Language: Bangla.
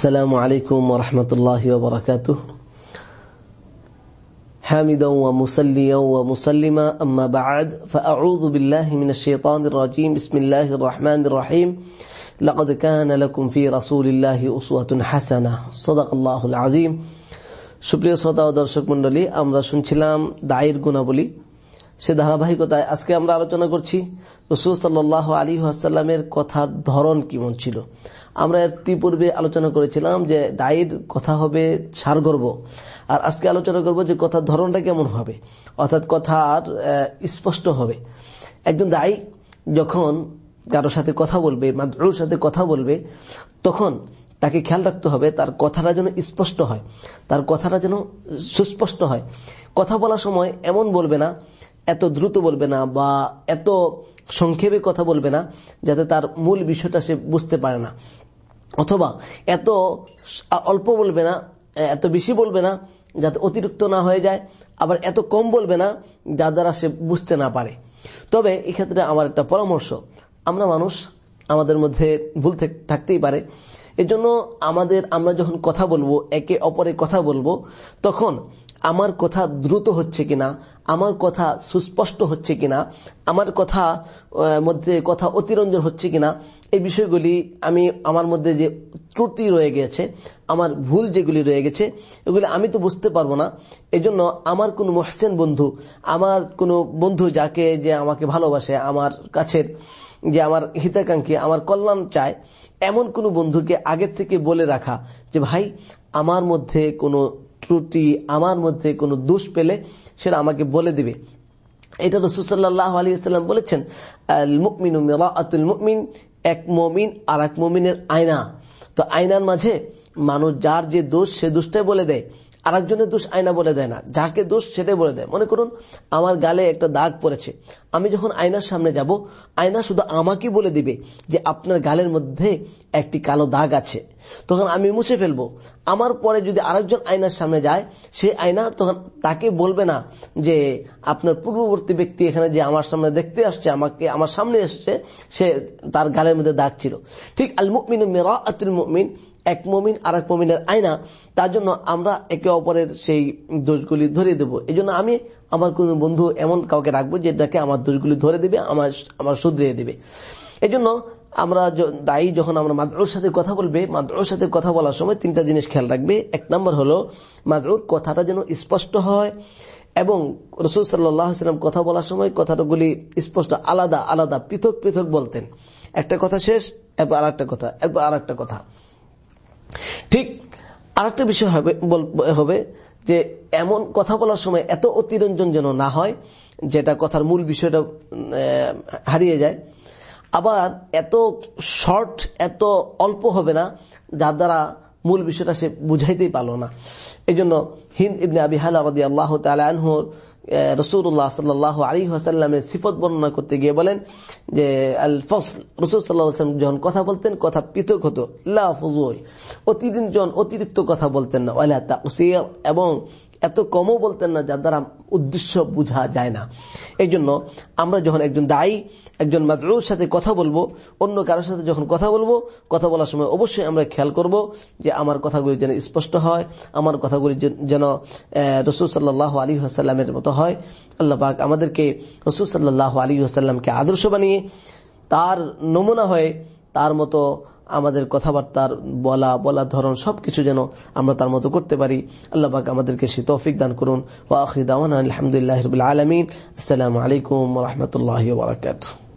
السلام عليكم ورحمة الله وبركاته حامدا ومسليا ومسلما أما بعد فأعوذ بالله من الشيطان الرجيم بسم الله الرحمن الرحيم لقد كان لكم في رسول الله أسوة حسنة صدق الله العظيم সুপ্রিয় শ্রোতা ও দর্শক মন্ডলী আমরা শুনছিলাম দায়ের গুণাবলী সে ধারাবাহিকতায় আজকে আমরা আলোচনা করছি রসুল সাল্লাহ আলী আসাল্লামের কথার ধরন কেমন ছিল আমরা এর পূর্বে আলোচনা করেছিলাম যে দায়ের কথা হবে সারগর্ব আর আজকে আলোচনা করব যে কথার ধরনটা কেমন হবে। অর্থাৎ কথার স্পষ্ট হবে। একজন দায়ী যখন কারও সাথে কথা বলবে, মাদ্রুর সাথে কথা বলবে, তখন তাকে খেয়াল রাখতে হবে তার কথাটা যেন স্পষ্ট হয়, তার কথাটা যেন সুস্পষ্ট হয়। কথা বলার সময় এমন বলবে না, এত দ্রুত বলবে না বা এত সংক্ষেপে কথা বলবে না, যাতে তার মূল বিষয়টা সে বুঝতে পারে না। অথবা এত অল্প বলবে না, এত বেশি বলবে না, যাতে অতিরিক্ত না হয়ে যায়, আবার এত কম বলবে না, যার দ্বারা সে বুঝতে না পারে। তবে এক্ষেত্রে আমার একটা পরামর্শ, আমরা মানুষ আমাদের মধ্যে ভুল থাকতেই পারে। এজন্য আমাদের আমরা যখন কথা বলব, একে অপরে কথা বলব, তখন আমার কথা দ্রুত হচ্ছে কিনা, আমার কথা সুস্পষ্ট হচ্ছে কিনা, আমার কথা মধ্যে কথা অতিরঞ্জন হচ্ছে কিনা, এই বিষয়গুলি আমি আমার মধ্যে যে ত্রুটি রয়ে গেছে, আমার ভুল যেগুলি রয়ে গেছে, এগুলি আমি তো বুঝতে পারব না। এজন্য আমার কোন মহসেন বন্ধু, আমার কোনো বন্ধু যাকে যে আমাকে ভালোবাসে, আমার কাছের যে আমার হিতাকাঙ্ক্ষী, আমার কল্যাণ চায়, এমন কোনো বন্ধুকে আগের থেকে বলে রাখা যে, ভাই, আমার মধ্যে কোনো ত্রুটি আমার মধ্যে কোনো দোষ পেলে সেটা আমাকে বলে দিবে। এটা রসুসাল্লাহ আলী ইসলাম বলেছেন মুকমিন আতুল মুকমিন এক মমিন আর এক মমিনের আয়না। তো আয়নার মাঝে মানুষ যার যে দোষ সে দোষটাই বলে দেয়। আরেকজনের দোষ আয়না বলে দেয় না, যাকে দোষ সেটাই বলে দেয়। মনে করুন, আমার গালে একটা দাগ পড়েছে। আমি যখন আয়নার সামনে যাব, আয়না শুধু আমাকে বলে দিবে যে আপনার গালের মধ্যে একটি কালো দাগ আছে। তখন আমি মুছে ফেলব। আমার পরে যদি আরেকজন আয়নার সামনে যায় সেই আয়না তখন তাকে বলবে না যে আপনার পূর্ববর্তী ব্যক্তি এখানে যে আমার সামনে দেখতে আসছে, আমাকে আমার সামনে এসছে, সে তার গালের মধ্যে দাগ ছিল। ঠিক আল মুকমিন মেরা আতুল মুকমিন এক মমিন আর এক মমিনের আয়না, তার জন্য আমরা একে অপরের সেই দোষগুলি ধরে দেব। এই আমি আমার কোন বন্ধু এমন কাউকে রাখব যেটাকে আমার দোষগুলি ধরে দেবে, আমার আমার শুধরিয়ে দেবে। এই আমরা দায়ী যখন আমরা মাদ্রুর সাথে কথা বলবে, মাদ্রুর সাথে কথা বলার সময় তিনটা জিনিস খেয়াল রাখবে। এক নম্বর হলো, মাদ্রুর কথাটা যেন স্পষ্ট হয় এবং রসুল সাল্লাম কথা বলার সময় কথাগুলি স্পষ্ট, আলাদা আলাদা, পৃথক পৃথক বলতেন। একটা কথা শেষ, এরপর আর একটা কথা, এরপর আর একটা কথা। ঠিক আর একটা বিষয় হবে হবে যে এমন কথা বলার সময় এত অতিরঞ্জন যেন না হয়, যেটা কথার মূল বিষয়টা হারিয়ে যায়। আবার এত শর্ট এত অল্প হবে না, যার দ্বারা মূল বিষয়টা সে বুঝাইতেই পারল না। এই জন্য হিন্দ ইবনে আবি হালা রদি আল্লাহ তালহর রসুল্লাহ সাল্লাহ আলী হাসাল্লামের সিফত বর্ণনা করতে গিয়ে বলেন যে, আল ফসল, রসুল সাল্লাহাম যখন কথা বলতেন, কথা পৃথক হতো। লাফুজুল অতিদিন যখন অতিরিক্ত কথা বলতেন না। ওয়ালা তাকসির এবং এত কমও বলতেন না, যার দ্বারা উদ্দেশ্য বোঝা যায় না। এই জন্য আমরা যখন একজন দায়ী, একজন মাদরুর সাথে কথা বলব, অন্য কারোর সাথে যখন কথা বলব, কথা বলার সময় অবশ্যই আমরা খেয়াল করব যে আমার কথাগুলি যেন স্পষ্ট হয়, আমার কথাগুলি যেন রসুল সাল্লাহ আলী আসাল্লামের মতো হয়। আল্লাহ পাক আমাদেরকে রসুল সাল্লাহ আলী আসাল্লামকে আদর্শ বানিয়ে তার নমুনা হয়ে তার মতো আমাদের কথাবার্তার বলা বলা ধরন সবকিছু যেন আমরা তার মতো করতে পারি। আল্লাহ পাক আমাদেরকে সে তৌফিক দান করুন। ওয়া আখরি দাওয়ান আলহামদুলিল্লাহ আলমিন। আসসালামু আলাইকুম রহমতুল্লাহ বারকাত